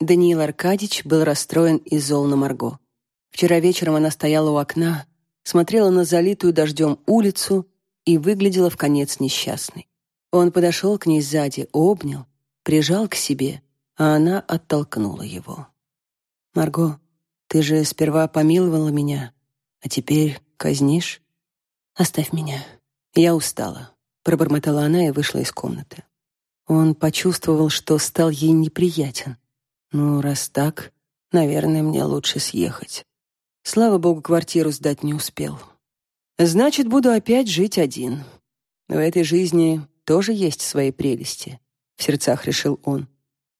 Даниил Аркадьевич был расстроен и зол на Марго. Вчера вечером она стояла у окна, смотрела на залитую дождем улицу и выглядела в конец несчастной. Он подошел к ней сзади, обнял, прижал к себе, а она оттолкнула его. «Марго, ты же сперва помиловала меня, а теперь казнишь? Оставь меня. Я устала», — пробормотала она и вышла из комнаты. Он почувствовал, что стал ей неприятен. «Ну, раз так, наверное, мне лучше съехать». Слава богу, квартиру сдать не успел. Значит, буду опять жить один. В этой жизни тоже есть свои прелести, в сердцах решил он.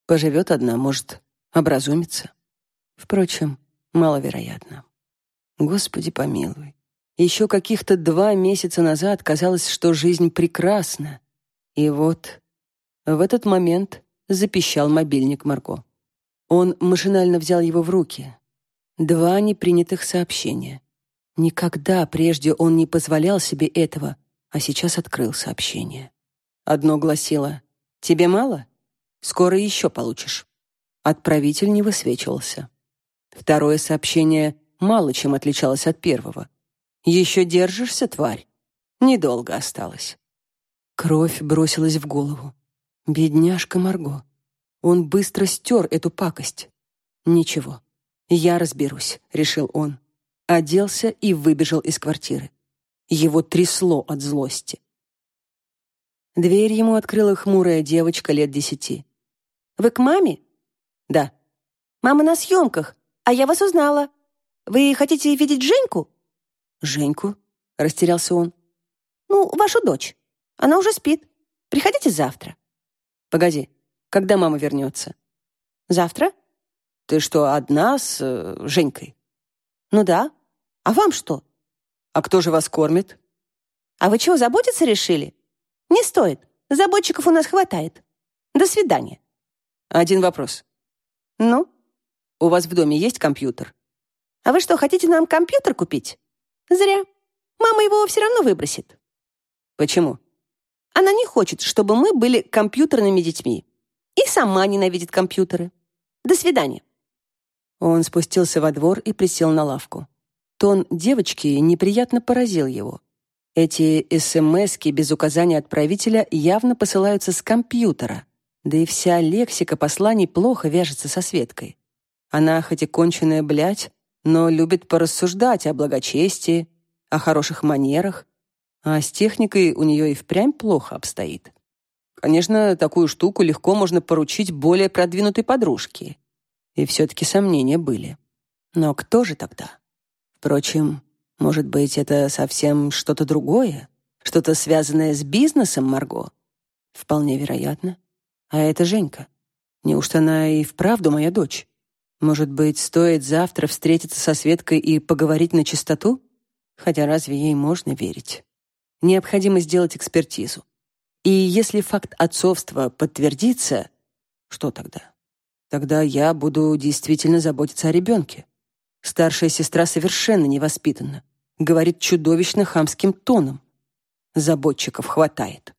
Поживет одна, может, образумится. Впрочем, маловероятно. Господи помилуй. Еще каких-то два месяца назад казалось, что жизнь прекрасна. И вот в этот момент запищал мобильник Марго. Он машинально взял его в руки. Два непринятых сообщения. Никогда прежде он не позволял себе этого, а сейчас открыл сообщение. Одно гласило «Тебе мало? Скоро еще получишь». Отправитель не высвечивался. Второе сообщение мало чем отличалось от первого. «Еще держишься, тварь?» Недолго осталось. Кровь бросилась в голову. Бедняжка Марго. Он быстро стер эту пакость. Ничего, я разберусь, решил он. Оделся и выбежал из квартиры. Его трясло от злости. Дверь ему открыла хмурая девочка лет десяти. «Вы к маме?» «Да». «Мама на съемках, а я вас узнала. Вы хотите видеть Женьку?» «Женьку?» — растерялся он. «Ну, вашу дочь. Она уже спит. Приходите завтра». Погоди, когда мама вернется? Завтра? Ты что, одна с э, Женькой? Ну да. А вам что? А кто же вас кормит? А вы чего, заботиться решили? Не стоит. Заботчиков у нас хватает. До свидания. Один вопрос. Ну? У вас в доме есть компьютер? А вы что, хотите нам компьютер купить? Зря. Мама его все равно выбросит. Почему? Она не хочет, чтобы мы были компьютерными детьми. И сама ненавидит компьютеры. До свидания. Он спустился во двор и присел на лавку. Тон девочки неприятно поразил его. Эти СМСки без указания отправителя явно посылаются с компьютера. Да и вся лексика посланий плохо вяжется со Светкой. Она хоть и конченая блядь, но любит порассуждать о благочестии, о хороших манерах, а с техникой у нее и впрямь плохо обстоит. Конечно, такую штуку легко можно поручить более продвинутой подружке. И все-таки сомнения были. Но кто же тогда? Впрочем, может быть, это совсем что-то другое? Что-то связанное с бизнесом, Марго? Вполне вероятно. А это Женька. Неужто она и вправду моя дочь? Может быть, стоит завтра встретиться со Светкой и поговорить на чистоту? Хотя разве ей можно верить? необходимо сделать экспертизу. И если факт отцовства подтвердится, что тогда? Тогда я буду действительно заботиться о ребенке. Старшая сестра совершенно невоспитанна, говорит чудовищно хамским тоном. Заботчиков хватает.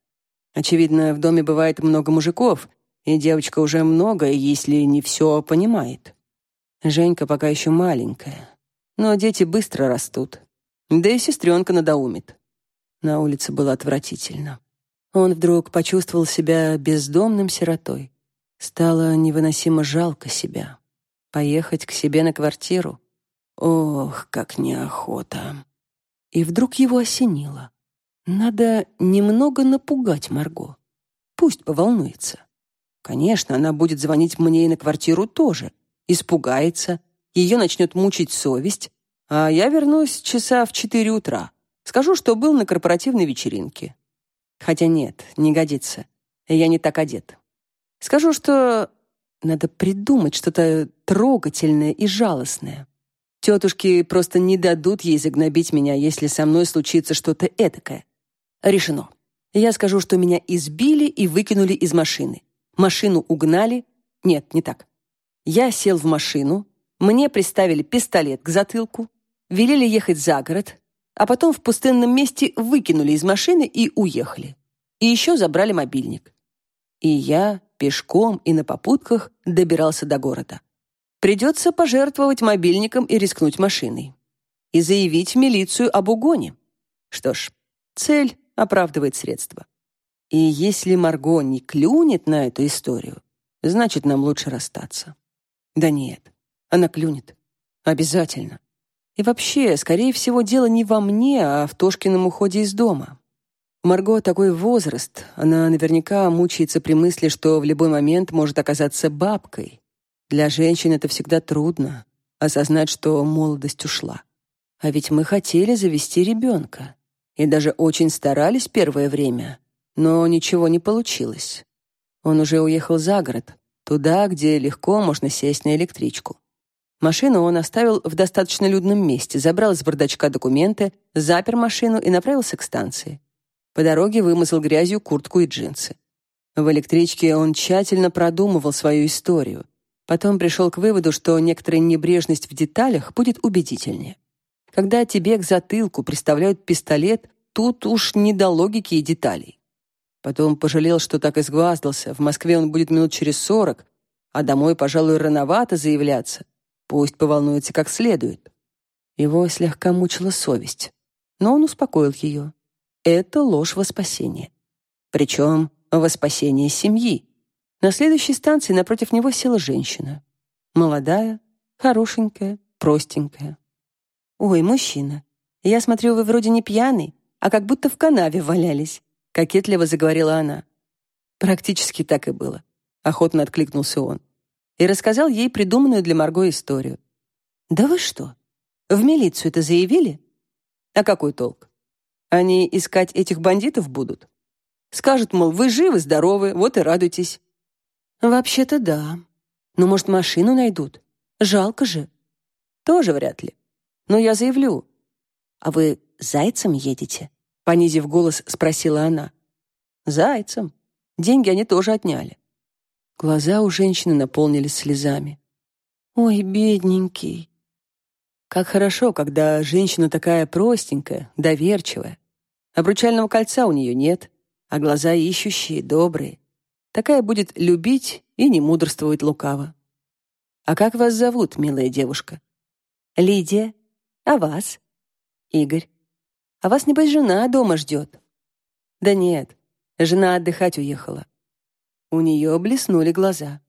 Очевидно, в доме бывает много мужиков, и девочка уже много, если не все понимает. Женька пока еще маленькая, но дети быстро растут. Да и сестренка надоумит. На улице было отвратительно. Он вдруг почувствовал себя бездомным сиротой. Стало невыносимо жалко себя. Поехать к себе на квартиру? Ох, как неохота. И вдруг его осенило. Надо немного напугать Марго. Пусть поволнуется. Конечно, она будет звонить мне и на квартиру тоже. Испугается, ее начнет мучить совесть, а я вернусь часа в четыре утра. Скажу, что был на корпоративной вечеринке. Хотя нет, не годится. Я не так одет. Скажу, что надо придумать что-то трогательное и жалостное. Тетушки просто не дадут ей загнобить меня, если со мной случится что-то этакое. Решено. Я скажу, что меня избили и выкинули из машины. Машину угнали. Нет, не так. Я сел в машину, мне приставили пистолет к затылку, велели ехать за город, а потом в пустынном месте выкинули из машины и уехали. И еще забрали мобильник. И я пешком и на попутках добирался до города. Придется пожертвовать мобильником и рискнуть машиной. И заявить в милицию об угоне. Что ж, цель оправдывает средства. И если Марго не клюнет на эту историю, значит, нам лучше расстаться. Да нет, она клюнет. Обязательно. И вообще, скорее всего, дело не во мне, а в Тошкином уходе из дома. Марго такой возраст, она наверняка мучается при мысли, что в любой момент может оказаться бабкой. Для женщин это всегда трудно осознать, что молодость ушла. А ведь мы хотели завести ребенка и даже очень старались первое время, но ничего не получилось. Он уже уехал за город, туда, где легко можно сесть на электричку. Машину он оставил в достаточно людном месте, забрал из бардачка документы, запер машину и направился к станции. По дороге вымазал грязью куртку и джинсы. В электричке он тщательно продумывал свою историю. Потом пришел к выводу, что некоторая небрежность в деталях будет убедительнее. Когда тебе к затылку приставляют пистолет, тут уж не до логики и деталей. Потом пожалел, что так изгваздался. В Москве он будет минут через сорок, а домой, пожалуй, рановато заявляться. Пусть поволнуется как следует. Его слегка мучила совесть, но он успокоил ее. Это ложь во спасение. Причем во спасение семьи. На следующей станции напротив него села женщина. Молодая, хорошенькая, простенькая. «Ой, мужчина, я смотрю, вы вроде не пьяный, а как будто в канаве валялись», — кокетливо заговорила она. Практически так и было. Охотно откликнулся он и рассказал ей придуманную для Марго историю. «Да вы что? В милицию это заявили? А какой толк? Они искать этих бандитов будут? Скажут, мол, вы живы, здоровы, вот и радуйтесь». «Вообще-то да. Но, может, машину найдут? Жалко же». «Тоже вряд ли. Но я заявлю». «А вы зайцем едете?» Понизив голос, спросила она. «Зайцем. Деньги они тоже отняли. Глаза у женщины наполнились слезами. «Ой, бедненький!» Как хорошо, когда женщина такая простенькая, доверчивая. Обручального кольца у нее нет, а глаза ищущие, добрые. Такая будет любить и не мудрствовать лукаво. «А как вас зовут, милая девушка?» «Лидия. А вас?» «Игорь. А вас, небось, жена дома ждет?» «Да нет, жена отдыхать уехала. У нее блеснули глаза.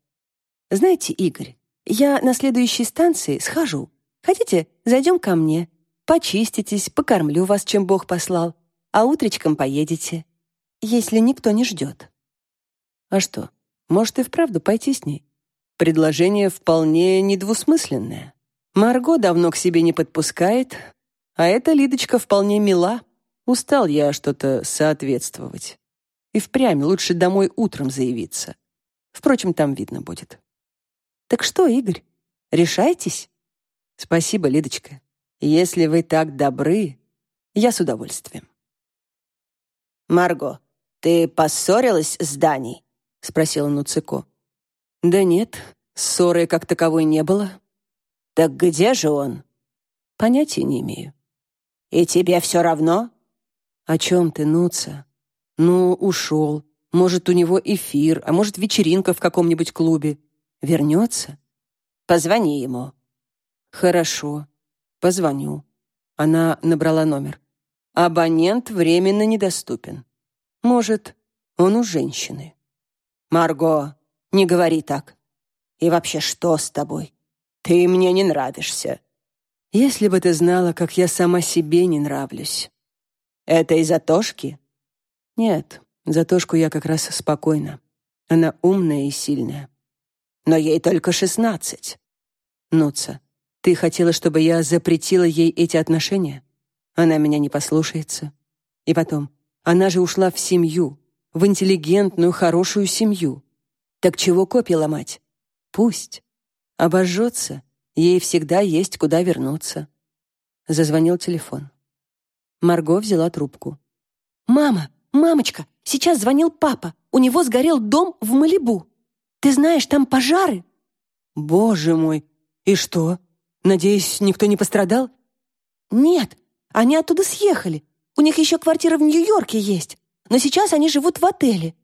«Знаете, Игорь, я на следующей станции схожу. Хотите, зайдем ко мне? Почиститесь, покормлю вас, чем Бог послал, а утречком поедете, если никто не ждет». А что, может и вправду пойти с ней? Предложение вполне недвусмысленное. Марго давно к себе не подпускает, а эта Лидочка вполне мила. Устал я что-то соответствовать. И впрямь лучше домой утром заявиться. Впрочем, там видно будет. Так что, Игорь, решайтесь? Спасибо, Лидочка. Если вы так добры, я с удовольствием. Марго, ты поссорилась с Даней? спросила Нуцико. Да нет, ссоры как таковой не было. Так где же он? Понятия не имею. И тебе все равно? О чем ты, Нуца? Ну, ушел. Может, у него эфир, а может, вечеринка в каком-нибудь клубе. Вернется? Позвони ему. Хорошо. Позвоню. Она набрала номер. Абонент временно недоступен. Может, он у женщины. Марго, не говори так. И вообще, что с тобой? Ты мне не нравишься. Если бы ты знала, как я сама себе не нравлюсь. Это из-за Тошки? Нет, за Тошку я как раз спокойна. Она умная и сильная. Но ей только шестнадцать. Нуца, ты хотела, чтобы я запретила ей эти отношения? Она меня не послушается. И потом, она же ушла в семью, в интеллигентную, хорошую семью. Так чего копья ломать? Пусть. Обожжется, ей всегда есть куда вернуться. Зазвонил телефон. Марго взяла трубку. «Мама, «Мамочка, сейчас звонил папа. У него сгорел дом в Малибу. Ты знаешь, там пожары». «Боже мой! И что? Надеюсь, никто не пострадал?» «Нет, они оттуда съехали. У них еще квартира в Нью-Йорке есть. Но сейчас они живут в отеле.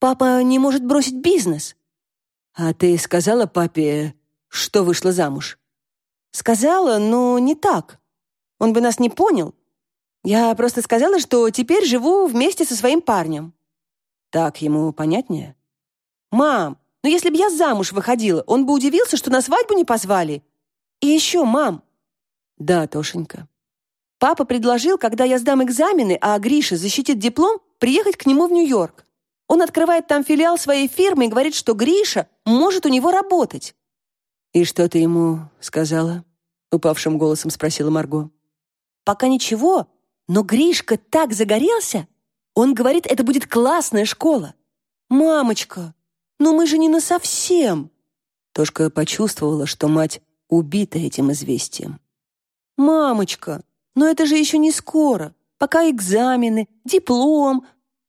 Папа не может бросить бизнес». «А ты сказала папе, что вышла замуж?» «Сказала, но не так. Он бы нас не понял. Я просто сказала, что теперь живу вместе со своим парнем». «Так ему понятнее?» «Мам, ну если бы я замуж выходила, он бы удивился, что на свадьбу не позвали. И еще, мам». «Да, Тошенька». Папа предложил, когда я сдам экзамены, а Гриша защитит диплом, приехать к нему в Нью-Йорк. Он открывает там филиал своей фирмы и говорит, что Гриша может у него работать. «И что ты ему сказала?» — упавшим голосом спросила Марго. «Пока ничего, но Гришка так загорелся. Он говорит, это будет классная школа. Мамочка, ну мы же не насовсем». Тошка почувствовала, что мать убита этим известием. «Мамочка, но это же еще не скоро. Пока экзамены, диплом,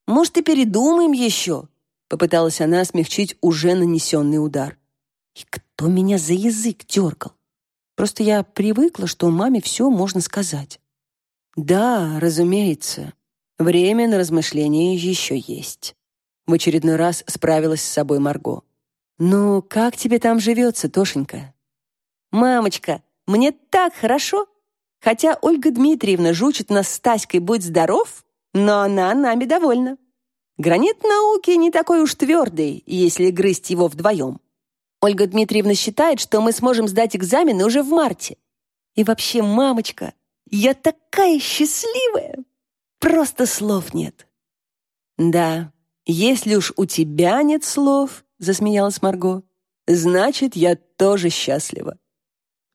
может, и передумаем еще?» Попыталась она смягчить уже нанесенный удар. «И кто меня за язык дергал? Просто я привыкла, что маме все можно сказать». «Да, разумеется. Время на размышления еще есть». В очередной раз справилась с собой Марго. «Ну, как тебе там живется, Тошенька?» «Мамочка, мне так хорошо. Хотя Ольга Дмитриевна жучит нас с Таськой «Будь здоров», но она нами довольна. Гранит науки не такой уж твердый, если грызть его вдвоем. Ольга Дмитриевна считает, что мы сможем сдать экзамены уже в марте. И вообще, мамочка, я такая счастливая! Просто слов нет. Да, если уж у тебя нет слов, засмеялась Марго, значит, я тоже счастлива.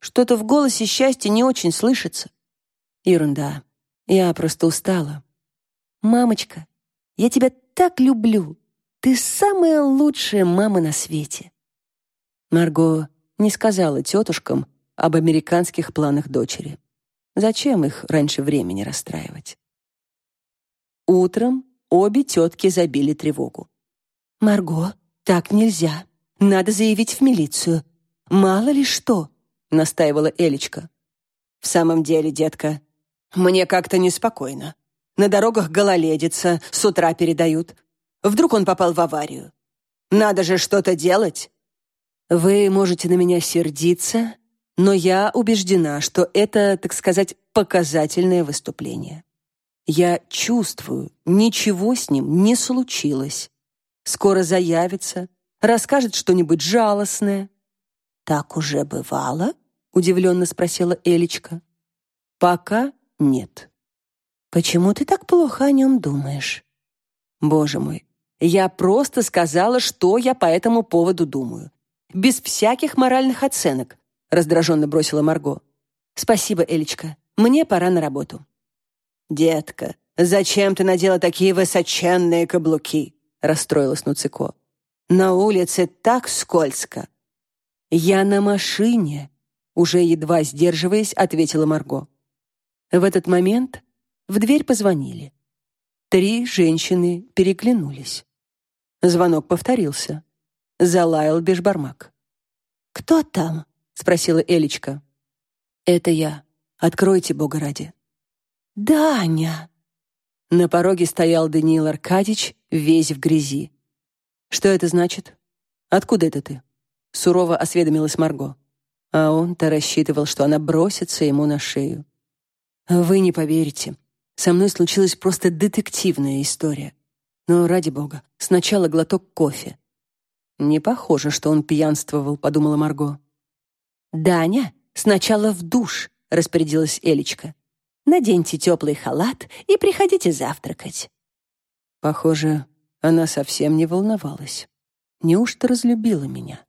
Что-то в голосе счастья не очень слышится. Ерунда. Я просто устала. «Мамочка, я тебя так люблю. Ты самая лучшая мама на свете». Марго не сказала тетушкам об американских планах дочери. Зачем их раньше времени расстраивать? Утром обе тетки забили тревогу. «Марго, так нельзя. Надо заявить в милицию. Мало ли что», — настаивала Элечка. «В самом деле, детка, мне как-то неспокойно. На дорогах гололедица, с утра передают. Вдруг он попал в аварию. Надо же что-то делать. Вы можете на меня сердиться, но я убеждена, что это, так сказать, показательное выступление. Я чувствую, ничего с ним не случилось. Скоро заявится, расскажет что-нибудь жалостное. «Так уже бывало?» — удивленно спросила Элечка. «Пока нет». Почему ты так плохо о нем думаешь? Боже мой, я просто сказала, что я по этому поводу думаю. Без всяких моральных оценок, раздраженно бросила Марго. Спасибо, Элечка. Мне пора на работу. Детка, зачем ты надела такие высоченные каблуки? расстроилась Нуцико. На улице так скользко. Я на машине, уже едва сдерживаясь, ответила Марго. В этот момент в дверь позвонили. Три женщины переглянулись. Звонок повторился. Залаял бешбармак. «Кто там?» — спросила Элечка. «Это я. Откройте, Бога ради». «Даня!» На пороге стоял Даниил Аркадьевич, весь в грязи. «Что это значит? Откуда это ты?» Сурово осведомилась Марго. А он-то рассчитывал, что она бросится ему на шею. «Вы не поверите. Со мной случилась просто детективная история. Но ради бога, сначала глоток кофе. Не похоже, что он пьянствовал, подумала Марго. Даня, сначала в душ, распорядилась Элечка. Наденьте теплый халат и приходите завтракать. Похоже, она совсем не волновалась. Неужто разлюбила меня?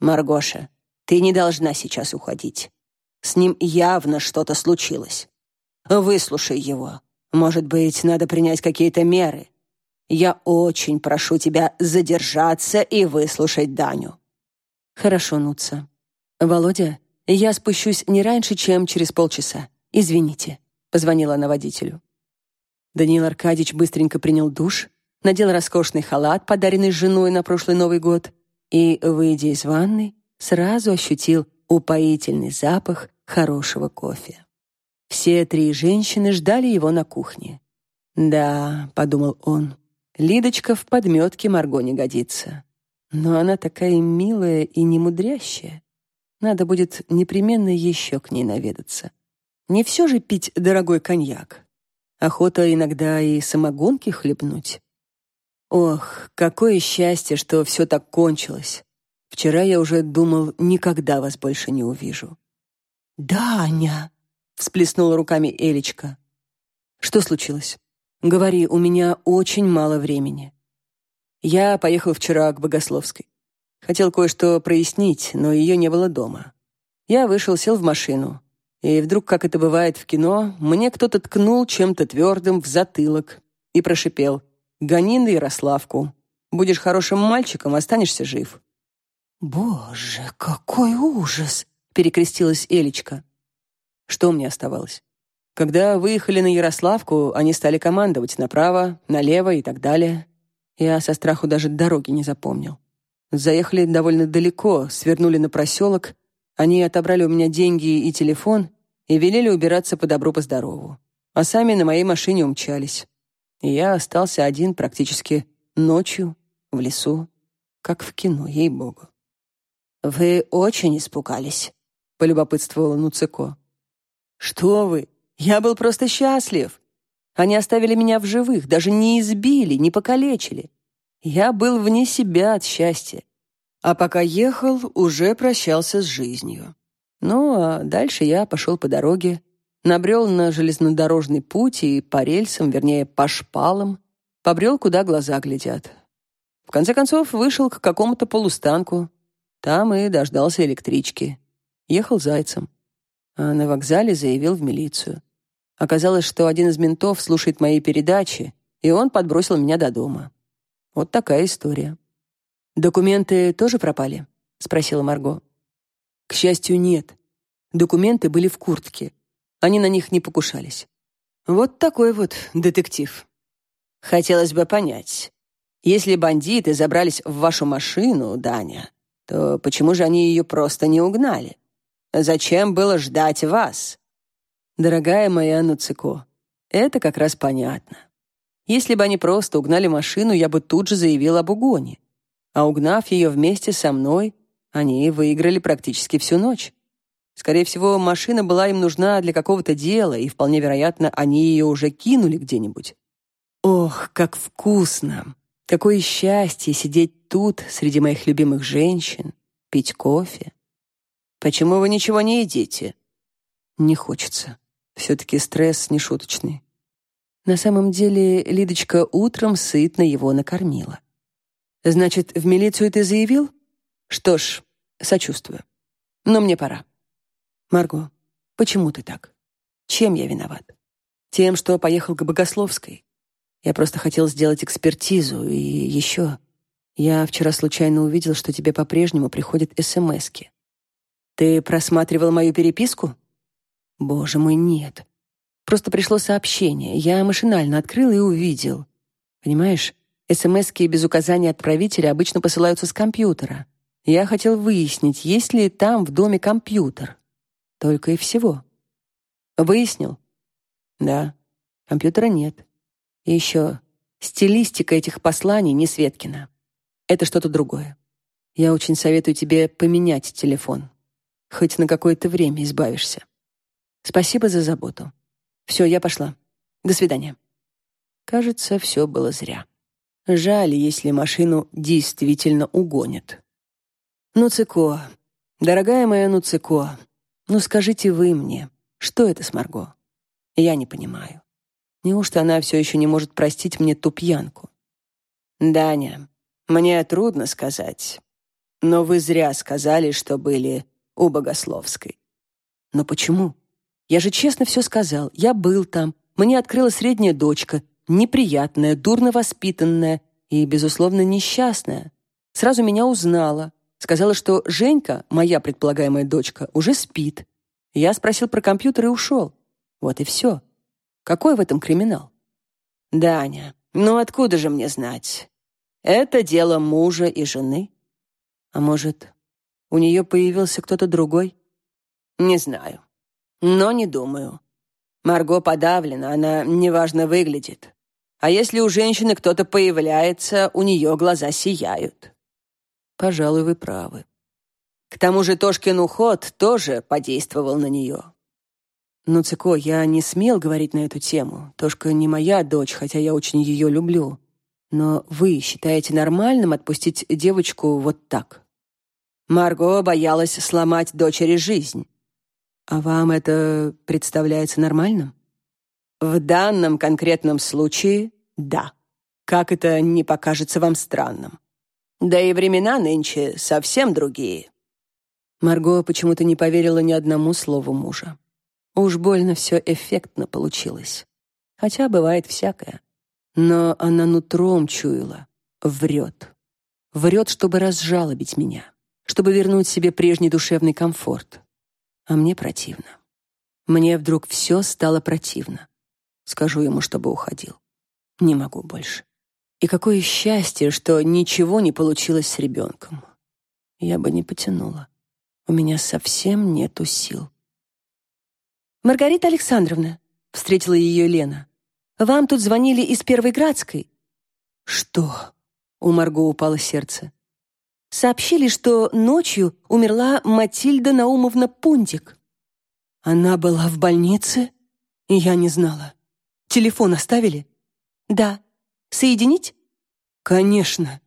Маргоша, ты не должна сейчас уходить. С ним явно что-то случилось. Выслушай его. Может быть, надо принять какие-то меры. Я очень прошу тебя задержаться и выслушать Даню. Хорошо, Нуца. Володя, я спущусь не раньше, чем через полчаса. Извините, позвонила она водителю. Даниил Аркадьевич быстренько принял душ, надел роскошный халат, подаренный женой на прошлый Новый год, и, выйдя из ванной, сразу ощутил упоительный запах хорошего кофе. Все три женщины ждали его на кухне. «Да», — подумал он, — Лидочка в подметке Марго не годится. Но она такая милая и немудрящая. Надо будет непременно еще к ней наведаться. Не все же пить дорогой коньяк. Охота иногда и самогонки хлебнуть. Ох, какое счастье, что все так кончилось. Вчера я уже думал, никогда вас больше не увижу. «Даня!» — всплеснула руками Элечка. «Что случилось? Говори, у меня очень мало времени». Я поехал вчера к Богословской. Хотел кое-что прояснить, но ее не было дома. Я вышел, сел в машину. И вдруг, как это бывает в кино, мне кто-то ткнул чем-то твердым в затылок и прошипел «Гони на Ярославку. Будешь хорошим мальчиком, останешься жив». «Боже, какой ужас!» — перекрестилась Элечка. Что мне оставалось? Когда выехали на Ярославку, они стали командовать направо, налево и так далее. Я со страху даже дороги не запомнил. Заехали довольно далеко, свернули на проселок, они отобрали у меня деньги и телефон и велели убираться по добру по здорову. А сами на моей машине умчались. Я остался один практически ночью в лесу, как в кино, ей-богу. «Вы очень испугались», — полюбопытствовала Нуцико. «Что вы? Я был просто счастлив. Они оставили меня в живых, даже не избили, не покалечили. Я был вне себя от счастья. А пока ехал, уже прощался с жизнью. Ну, а дальше я пошел по дороге, набрел на железнодорожный путь и по рельсам, вернее, по шпалам, побрел, куда глаза глядят. В конце концов, вышел к какому-то полустанку. Там и дождался электрички. Ехал зайцем. А на вокзале заявил в милицию. Оказалось, что один из ментов слушает мои передачи, и он подбросил меня до дома. Вот такая история. «Документы тоже пропали?» — спросила Марго. «К счастью, нет. Документы были в куртке. Они на них не покушались. Вот такой вот детектив. Хотелось бы понять, если бандиты забрались в вашу машину, Даня, то почему же они ее просто не угнали? Зачем было ждать вас? Дорогая моя Нуцико, это как раз понятно. Если бы они просто угнали машину, я бы тут же заявил об угоне а угнав ее вместе со мной, они выиграли практически всю ночь. Скорее всего, машина была им нужна для какого-то дела, и вполне вероятно, они ее уже кинули где-нибудь. Ох, как вкусно! Какое счастье сидеть тут среди моих любимых женщин, пить кофе. Почему вы ничего не едите? Не хочется. Все-таки стресс нешуточный. На самом деле, Лидочка утром сытно его накормила. Значит, в милицию ты заявил? Что ж, сочувствую. Но мне пора. Марго, почему ты так? Чем я виноват? Тем, что поехал к Богословской. Я просто хотел сделать экспертизу, и еще... Я вчера случайно увидел, что тебе по-прежнему приходят СМСки. Ты просматривал мою переписку? Боже мой, нет. Просто пришло сообщение. Я машинально открыл и увидел. Понимаешь, СМСки без указания отправителя обычно посылаются с компьютера. Я хотел выяснить, есть ли там в доме компьютер. Только и всего. Выяснил? Да, компьютера нет. И еще стилистика этих посланий не Светкина. Это что-то другое. Я очень советую тебе поменять телефон. Хоть на какое-то время избавишься. Спасибо за заботу. Все, я пошла. До свидания. Кажется, все было зря. Жаль, если машину действительно угонят. Нуцико, дорогая моя Нуцико, ну скажите вы мне, что это с Марго? Я не понимаю. Неужто она все еще не может простить мне ту пьянку? Даня, мне трудно сказать. Но вы зря сказали, что были у Богословской. Но почему? Я же честно все сказал. Я был там. Мне открыла средняя дочка, неприятная, дурно воспитанная и, безусловно, несчастная. Сразу меня узнала. Сказала, что Женька, моя предполагаемая дочка, уже спит. Я спросил про компьютер и ушел. Вот и все. Какой в этом криминал? Даня, ну откуда же мне знать? Это дело мужа и жены. А может, у нее появился кто-то другой? Не знаю. Но не думаю. Марго подавлена, она неважно выглядит. А если у женщины кто-то появляется, у нее глаза сияют. Пожалуй, вы правы. К тому же Тошкин уход тоже подействовал на нее. Ну, Цико, я не смел говорить на эту тему. Тошка не моя дочь, хотя я очень ее люблю. Но вы считаете нормальным отпустить девочку вот так? Марго боялась сломать дочери жизнь. А вам это представляется нормальным? В данном конкретном случае — да. Как это не покажется вам странным? Да и времена нынче совсем другие. Марго почему-то не поверила ни одному слову мужа. Уж больно все эффектно получилось. Хотя бывает всякое. Но она нутром чуяла. Врет. Врет, чтобы разжалобить меня. Чтобы вернуть себе прежний душевный комфорт. А мне противно. Мне вдруг все стало противно. Скажу ему, чтобы уходил. Не могу больше. И какое счастье, что ничего не получилось с ребенком. Я бы не потянула. У меня совсем нету сил. «Маргарита Александровна», — встретила ее Лена, «вам тут звонили из Первой Градской». «Что?» — у Марго упало сердце. «Сообщили, что ночью умерла Матильда Наумовна Пундик». «Она была в больнице?» Я не знала. Телефон оставили? Да. Соединить? Конечно.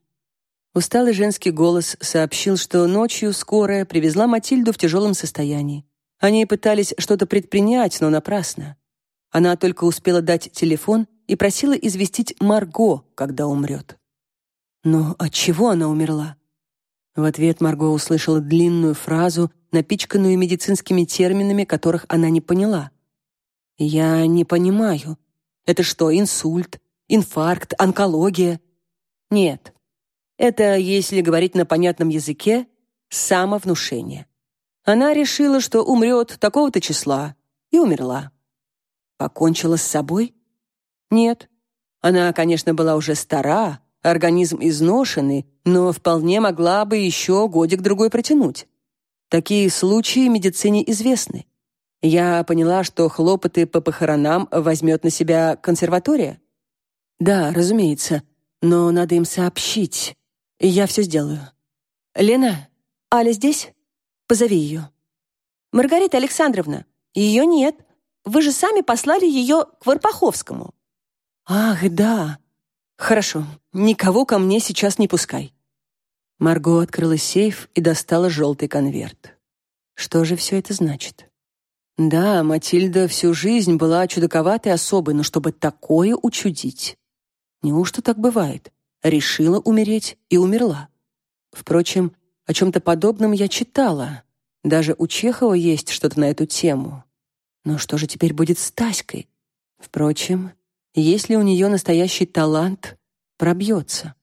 Усталый женский голос сообщил, что ночью скорая привезла Матильду в тяжелом состоянии. Они пытались что-то предпринять, но напрасно. Она только успела дать телефон и просила известить Марго, когда умрет. Но от чего она умерла? В ответ Марго услышала длинную фразу, напичканную медицинскими терминами, которых она не поняла. «Я не понимаю», это что, инсульт, инфаркт, онкология? Нет. Это, если говорить на понятном языке, самовнушение. Она решила, что умрет такого-то числа, и умерла. Покончила с собой? Нет. Она, конечно, была уже стара, организм изношенный, но вполне могла бы еще годик-другой протянуть. Такие случаи медицине известны. Я поняла, что хлопоты по похоронам возьмет на себя консерватория. Да, разумеется, но надо им сообщить. Я все сделаю. Лена, Аля здесь? Позови ее. Маргарита Александровна, ее нет. Вы же сами послали ее к Варпаховскому. Ах, да. Хорошо, никого ко мне сейчас не пускай. Марго открыла сейф и достала желтый конверт. Что же все это значит? Да, Матильда всю жизнь была чудаковатой особой, но чтобы такое учудить. Неужто так бывает? Решила умереть и умерла. Впрочем, о чем-то подобном я читала. Даже у Чехова есть что-то на эту тему. Но что же теперь будет с Таськой? Впрочем, если у нее настоящий талант, пробьется.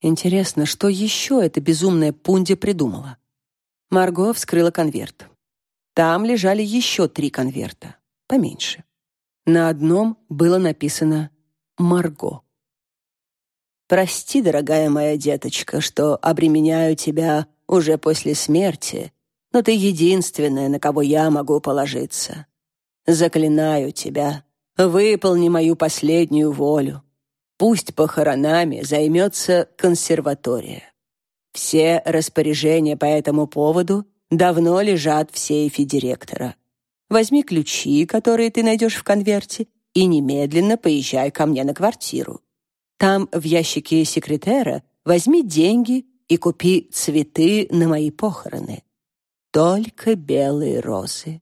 Интересно, что еще эта безумная Пунди придумала? Марго вскрыла конверт. Там лежали еще три конверта, поменьше. На одном было написано «Марго». «Прости, дорогая моя деточка, что обременяю тебя уже после смерти, но ты единственная, на кого я могу положиться. Заклинаю тебя, выполни мою последнюю волю. Пусть похоронами займется консерватория. Все распоряжения по этому поводу давно лежат в сейфе директора. Возьми ключи, которые ты найдешь в конверте, и немедленно поезжай ко мне на квартиру. Там в ящике секретера возьми деньги и купи цветы на мои похороны. Только белые розы.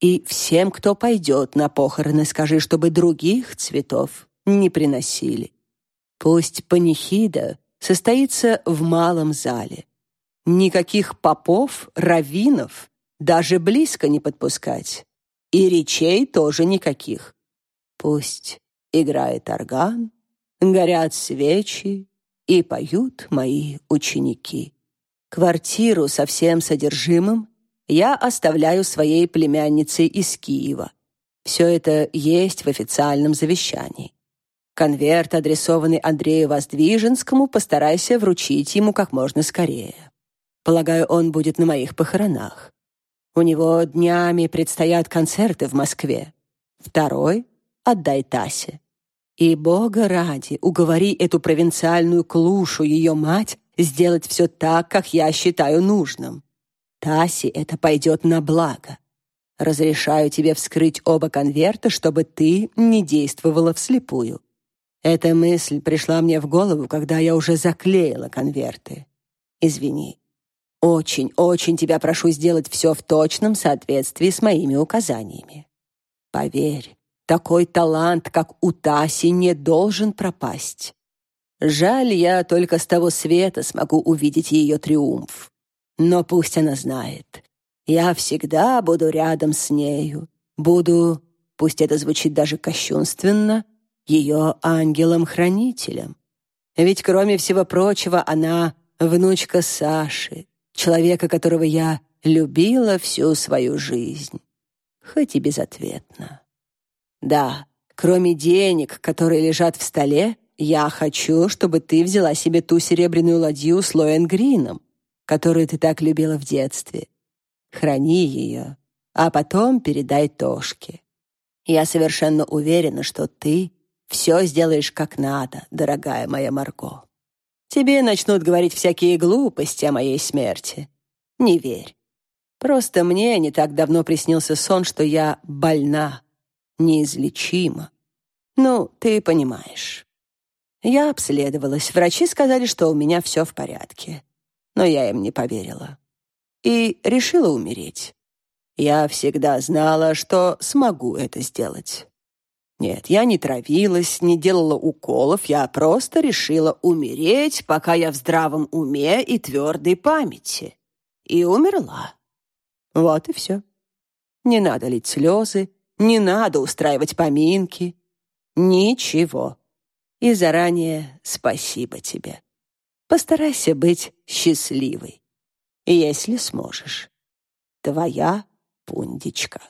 И всем, кто пойдет на похороны, скажи, чтобы других цветов не приносили. Пусть панихида состоится в малом зале. Никаких попов, раввинов даже близко не подпускать. И речей тоже никаких. Пусть играет орган, горят свечи и поют мои ученики. Квартиру со всем содержимым я оставляю своей племяннице из Киева. Все это есть в официальном завещании. Конверт, адресованный Андрею Воздвиженскому, постарайся вручить ему как можно скорее. Полагаю, он будет на моих похоронах. У него днями предстоят концерты в Москве. Второй отдай Тасе. И, Бога ради, уговори эту провинциальную клушу, ее мать, сделать все так, как я считаю нужным. Тасе это пойдет на благо. Разрешаю тебе вскрыть оба конверта, чтобы ты не действовала вслепую. Эта мысль пришла мне в голову, когда я уже заклеила конверты. Извини. Очень, очень тебя прошу сделать все в точном соответствии с моими указаниями. Поверь, такой талант, как у Таси, не должен пропасть. Жаль, я только с того света смогу увидеть ее триумф. Но пусть она знает, я всегда буду рядом с нею, буду, пусть это звучит даже кощунственно, ее ангелом-хранителем. Ведь, кроме всего прочего, она внучка Саши, человека, которого я любила всю свою жизнь, хоть и безответно. Да, кроме денег, которые лежат в столе, я хочу, чтобы ты взяла себе ту серебряную ладью с Лоэнгрином, которую ты так любила в детстве. Храни ее, а потом передай Тошке. Я совершенно уверена, что ты все сделаешь как надо, дорогая моя Марго. Тебе начнут говорить всякие глупости о моей смерти. Не верь. Просто мне не так давно приснился сон, что я больна, неизлечима. Ну, ты понимаешь. Я обследовалась. Врачи сказали, что у меня все в порядке. Но я им не поверила. И решила умереть. Я всегда знала, что смогу это сделать. Нет, я не травилась, не делала уколов, я просто решила умереть, пока я в здравом уме и твердой памяти. И умерла. Вот и все. Не надо лить слезы, не надо устраивать поминки. Ничего. И заранее спасибо тебе. Постарайся быть счастливой, если сможешь. Твоя Пундичка.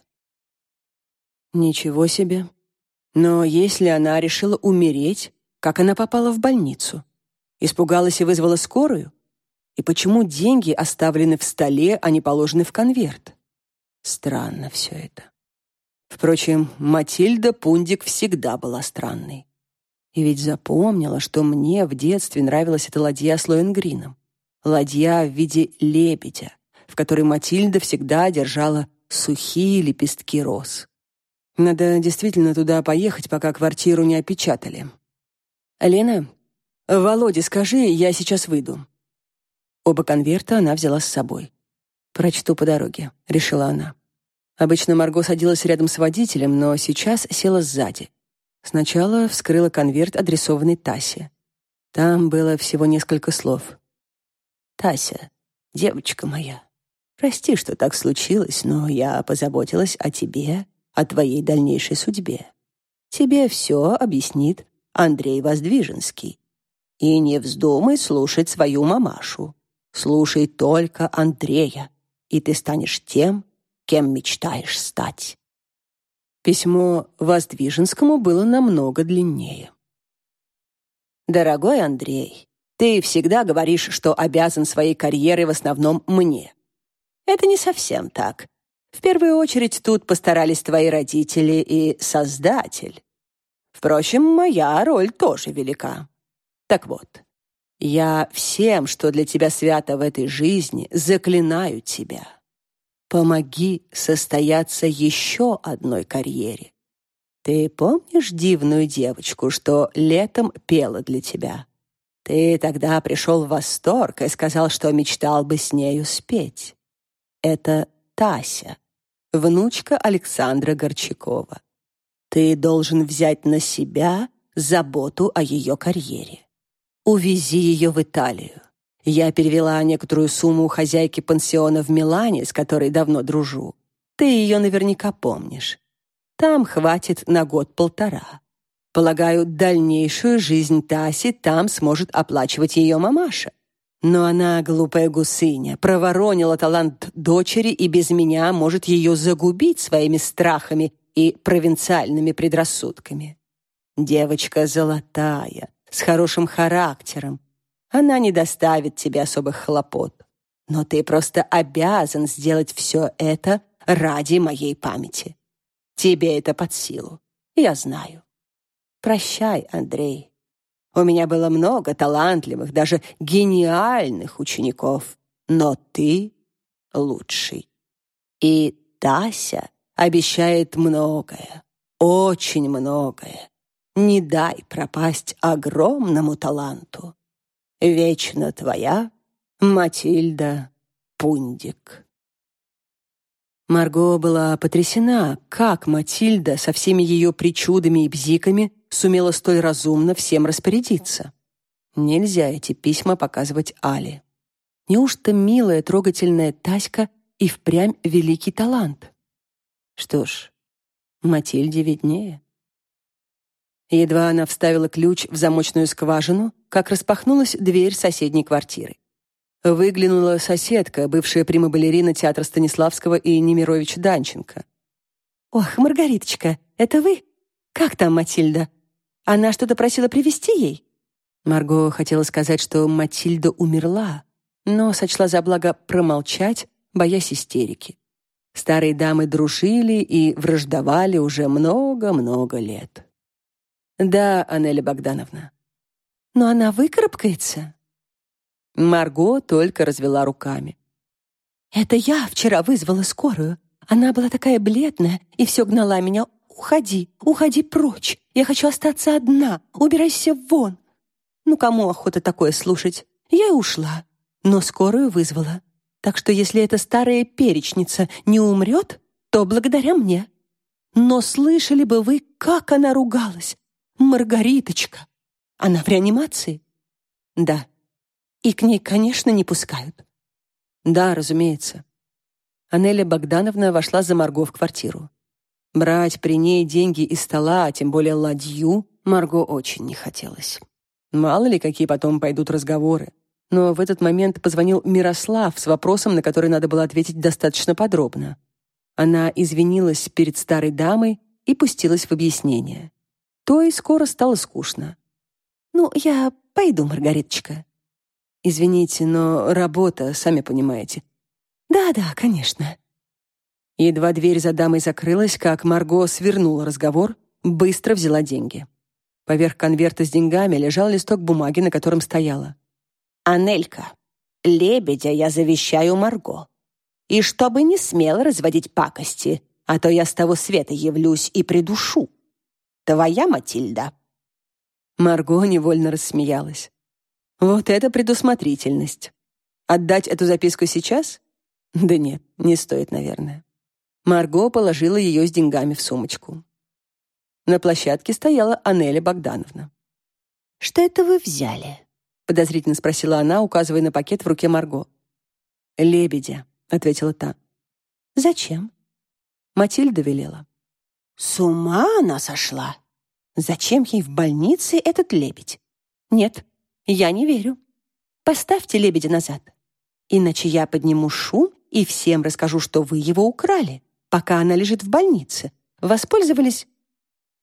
Ничего себе. Но если она решила умереть, как она попала в больницу? Испугалась и вызвала скорую? И почему деньги оставлены в столе, а не положены в конверт? Странно все это. Впрочем, Матильда Пундик всегда была странной. И ведь запомнила, что мне в детстве нравилась эта ладья с Лоенгрином. Ладья в виде лебедя, в которой Матильда всегда держала сухие лепестки роз. Надо действительно туда поехать, пока квартиру не опечатали. Лена, Володе скажи, я сейчас выйду. Оба конверта она взяла с собой. Прочту по дороге, решила она. Обычно Марго садилась рядом с водителем, но сейчас села сзади. Сначала вскрыла конверт, адресованный Тасе. Там было всего несколько слов. Тася, девочка моя, прости, что так случилось, но я позаботилась о тебе о твоей дальнейшей судьбе. Тебе все объяснит Андрей Воздвиженский. И не вздумай слушать свою мамашу. Слушай только Андрея, и ты станешь тем, кем мечтаешь стать. Письмо Воздвиженскому было намного длиннее. Дорогой Андрей, ты всегда говоришь, что обязан своей карьерой в основном мне. Это не совсем так. В первую очередь тут постарались твои родители и Создатель. Впрочем, моя роль тоже велика. Так вот, я всем, что для тебя свято в этой жизни, заклинаю тебя. Помоги состояться еще одной карьере. Ты помнишь дивную девочку, что летом пела для тебя? Ты тогда пришел в восторг и сказал, что мечтал бы с нею спеть. Это Тася внучка Александра Горчакова. Ты должен взять на себя заботу о ее карьере. Увези ее в Италию. Я перевела некоторую сумму у хозяйки пансиона в Милане, с которой давно дружу. Ты ее наверняка помнишь. Там хватит на год-полтора. Полагаю, дальнейшую жизнь Таси там сможет оплачивать ее мамаша. Но она, глупая гусыня, проворонила талант дочери и без меня может ее загубить своими страхами и провинциальными предрассудками. Девочка золотая, с хорошим характером. Она не доставит тебе особых хлопот. Но ты просто обязан сделать все это ради моей памяти. Тебе это под силу, я знаю. Прощай, Андрей. У меня было много талантливых, даже гениальных учеников, но ты лучший. И Тася обещает многое, очень многое. Не дай пропасть огромному таланту. Вечно твоя Матильда Пундик. Марго была потрясена, как Матильда со всеми ее причудами и бзиками сумела столь разумно всем распорядиться. Нельзя эти письма показывать Али. Неужто милая, трогательная Таська и впрямь великий талант? Что ж, Матильде виднее. Едва она вставила ключ в замочную скважину, как распахнулась дверь соседней квартиры. Выглянула соседка, бывшая прима-балерина театра Станиславского и Немировича Данченко. «Ох, Маргариточка, это вы? Как там Матильда? Она что-то просила привезти ей?» Марго хотела сказать, что Матильда умерла, но сочла за благо промолчать, боясь истерики. Старые дамы дружили и враждовали уже много-много лет. «Да, Анеля Богдановна». «Но она выкарабкается?» Марго только развела руками. «Это я вчера вызвала скорую. Она была такая бледная и все гнала меня. Уходи, уходи прочь. Я хочу остаться одна. Убирайся вон». Ну, кому охота такое слушать? Я и ушла, но скорую вызвала. Так что если эта старая перечница не умрет, то благодаря мне. Но слышали бы вы, как она ругалась. Маргариточка. Она в реанимации? Да. И к ней, конечно, не пускают. Да, разумеется. Анеля Богдановна вошла за Марго в квартиру. Брать при ней деньги из стола, а тем более ладью, Марго очень не хотелось. Мало ли, какие потом пойдут разговоры. Но в этот момент позвонил Мирослав с вопросом, на который надо было ответить достаточно подробно. Она извинилась перед старой дамой и пустилась в объяснение. То и скоро стало скучно. «Ну, я пойду, Маргариточка», Извините, но работа, сами понимаете. Да-да, конечно. Едва дверь за дамой закрылась, как Марго свернула разговор, быстро взяла деньги. Поверх конверта с деньгами лежал листок бумаги, на котором стояла: "Анелька, лебедя я завещаю Марго. И чтобы не смело разводить пакости, а то я с того света явлюсь и придушу. Твоя Матильда". Марго невольно рассмеялась. Вот это предусмотрительность. Отдать эту записку сейчас? Да нет, не стоит, наверное. Марго положила ее с деньгами в сумочку. На площадке стояла Анеля Богдановна. «Что это вы взяли?» — подозрительно спросила она, указывая на пакет в руке Марго. «Лебедя», — ответила та. «Зачем?» Матильда велела. «С ума она сошла? Зачем ей в больнице этот лебедь? Нет, я не верю. Поставьте лебедя назад. Иначе я подниму шум и всем расскажу, что вы его украли, пока она лежит в больнице. Воспользовались...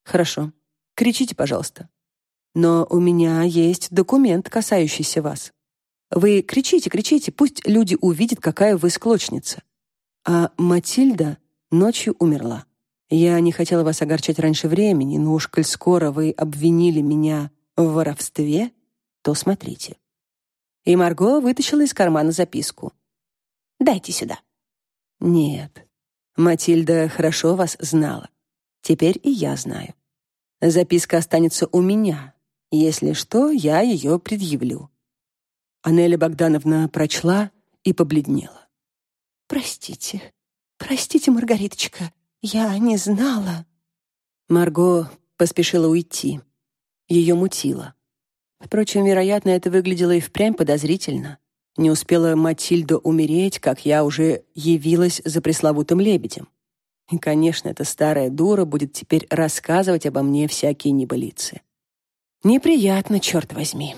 Хорошо. Кричите, пожалуйста. Но у меня есть документ, касающийся вас. Вы кричите, кричите, пусть люди увидят, какая вы склочница. А Матильда ночью умерла. Я не хотела вас огорчать раньше времени, но уж коль скоро вы обвинили меня в воровстве, то смотрите. И Марго вытащила из кармана записку. Дайте сюда. Нет. Матильда хорошо вас знала. Теперь и я знаю. Записка останется у меня. Если что, я ее предъявлю. Анеля Богдановна прочла и побледнела. Простите. Простите, Маргариточка. Я не знала. Марго поспешила уйти. Ее мутило. Впрочем, вероятно, это выглядело и впрямь подозрительно. Не успела Матильда умереть, как я уже явилась за пресловутым лебедем. И, конечно, эта старая дура будет теперь рассказывать обо мне всякие небылицы. Неприятно, черт возьми.